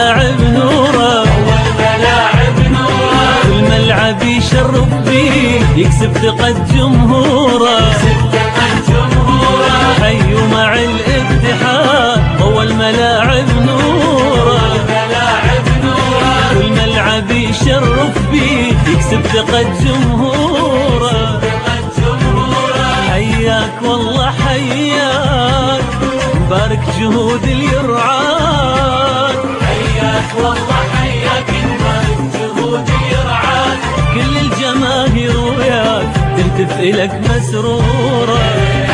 الملاعب نورا. كل ملعب يشرف فيه يكسب ثقة جمهوره حيوا مع الاتحاد ضوى الملاعب نورا. كل ملعب يشرف فيه يكسب ثقة جمهوره حياك والله حياك. مبارك جهود اليرعاك. والله حياك مبارك جهود اليرعاك كل الجماهير وياك تهتف إلك مسرورة.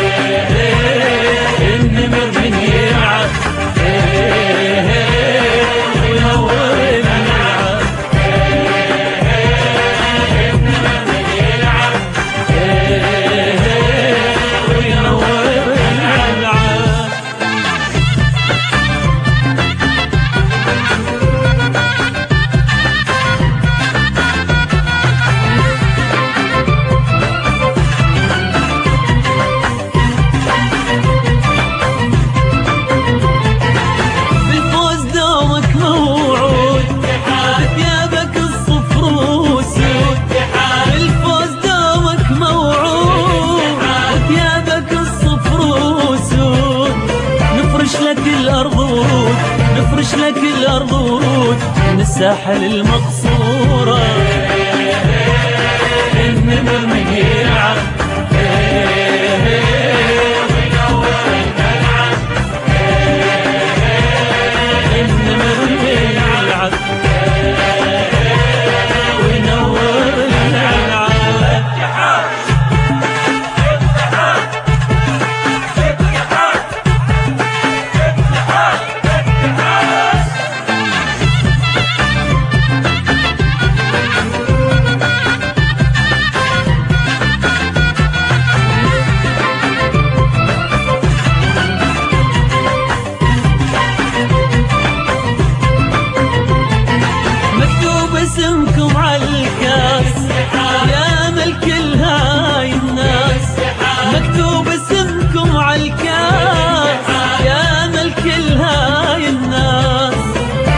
الساحل المقصورة.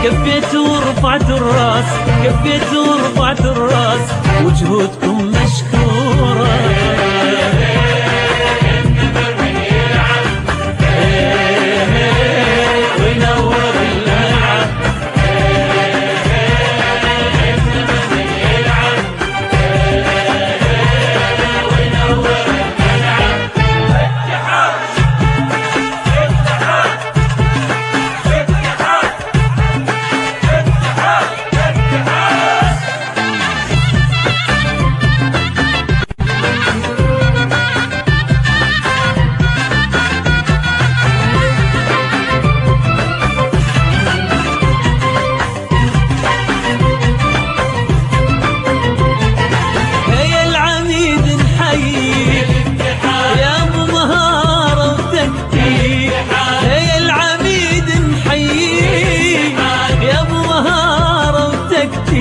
كفيت ورفعت الراس كفيت ورفعت الراس وجهودكم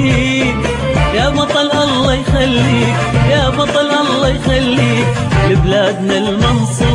وتكتيك يا بطل الله يخليك يا بطل الله يخليك. لبلادنا المنصور